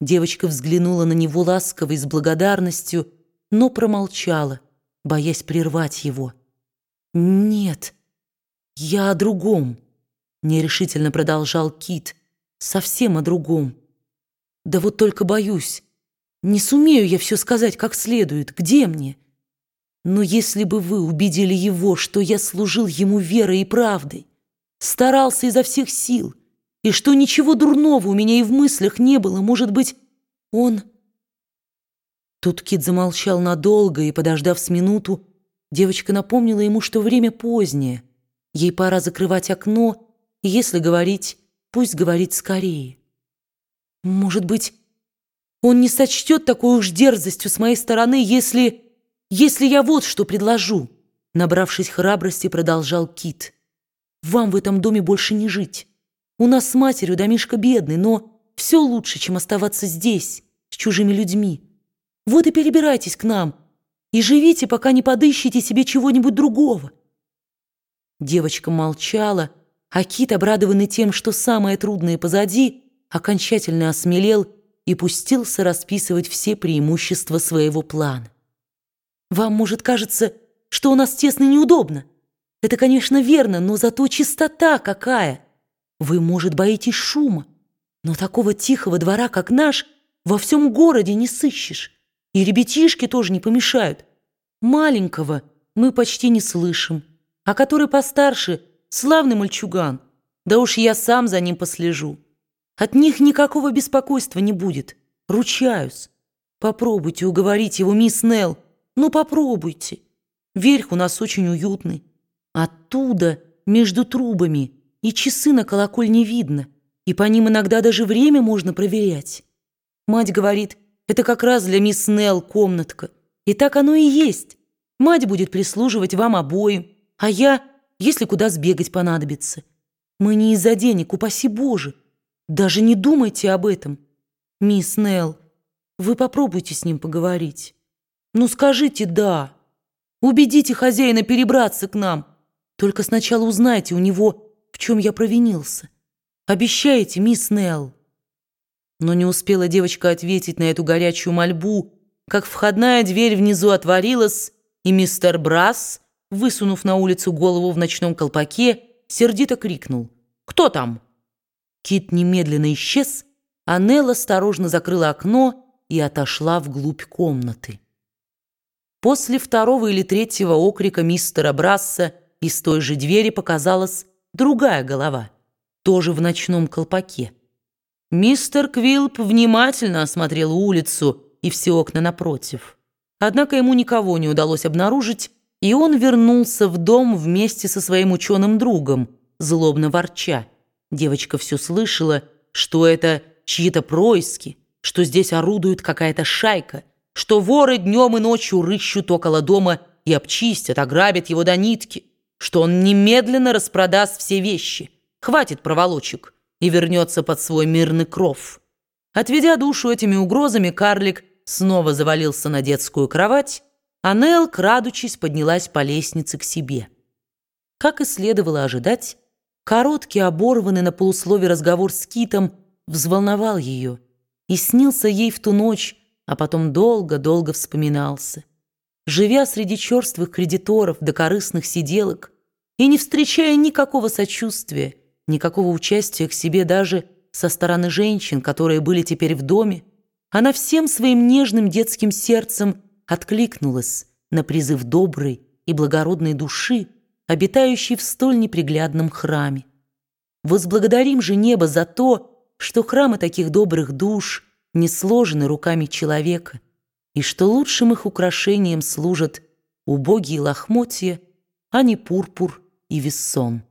Девочка взглянула на него ласково и с благодарностью, но промолчала, боясь прервать его. «Нет, я о другом», — нерешительно продолжал Кит, — «совсем о другом. Да вот только боюсь, не сумею я все сказать как следует, где мне? Но если бы вы убедили его, что я служил ему верой и правдой, старался изо всех сил, и что ничего дурного у меня и в мыслях не было, может быть, он...» Тут Кит замолчал надолго, и, подождав с минуту, девочка напомнила ему, что время позднее. Ей пора закрывать окно, и если говорить, пусть говорит скорее. «Может быть, он не сочтет такой уж дерзостью с моей стороны, если... если я вот что предложу?» Набравшись храбрости, продолжал Кит. «Вам в этом доме больше не жить. У нас с матерью домишка бедный, но все лучше, чем оставаться здесь, с чужими людьми. Вот и перебирайтесь к нам, и живите, пока не подыщете себе чего-нибудь другого». Девочка молчала, а Кит, обрадованный тем, что самое трудное позади, окончательно осмелел и пустился расписывать все преимущества своего плана. «Вам, может, кажется, что у нас тесно и неудобно. Это, конечно, верно, но зато чистота какая. Вы, может, боитесь шума, но такого тихого двора, как наш, во всем городе не сыщешь. И ребятишки тоже не помешают. Маленького мы почти не слышим, а который постарше — славный мальчуган. Да уж я сам за ним послежу. От них никакого беспокойства не будет, ручаюсь. Попробуйте уговорить его, мисс Нелл, ну попробуйте. Верх у нас очень уютный. Оттуда, между трубами, и часы на колокольне видно, и по ним иногда даже время можно проверять. Мать говорит, это как раз для мисс Нелл комнатка. И так оно и есть. Мать будет прислуживать вам обоим, а я, если куда сбегать понадобится. Мы не из-за денег, упаси Боже. Даже не думайте об этом. Мисс Нелл, вы попробуйте с ним поговорить. Ну скажите «да». Убедите хозяина перебраться к нам. Только сначала узнайте у него, в чем я провинился. Обещаете, мисс Нелл? Но не успела девочка ответить на эту горячую мольбу, как входная дверь внизу отворилась, и мистер Брас, высунув на улицу голову в ночном колпаке, сердито крикнул «Кто там?». Кит немедленно исчез, а Нелл осторожно закрыла окно и отошла вглубь комнаты. После второго или третьего окрика мистера Брасса из той же двери показалась другая голова, тоже в ночном колпаке. Мистер Квилп внимательно осмотрел улицу и все окна напротив. Однако ему никого не удалось обнаружить, и он вернулся в дом вместе со своим ученым другом, злобно ворча. Девочка все слышала, что это чьи-то происки, что здесь орудует какая-то шайка, что воры днем и ночью рыщут около дома и обчистят, ограбят его до нитки, что он немедленно распродаст все вещи. Хватит проволочек и вернется под свой мирный кров. Отведя душу этими угрозами, карлик снова завалился на детскую кровать, а Нелл, крадучись, поднялась по лестнице к себе. Как и следовало ожидать, короткий, оборванный на полуслове разговор с Китом взволновал ее и снился ей в ту ночь, а потом долго-долго вспоминался. Живя среди черствых кредиторов до корыстных сиделок и не встречая никакого сочувствия, никакого участия к себе даже со стороны женщин, которые были теперь в доме, она всем своим нежным детским сердцем откликнулась на призыв доброй и благородной души, обитающей в столь неприглядном храме. Возблагодарим же небо за то, что храмы таких добрых душ не сложены руками человека, и что лучшим их украшением служат убогие лохмотья, а не пурпур и вессон.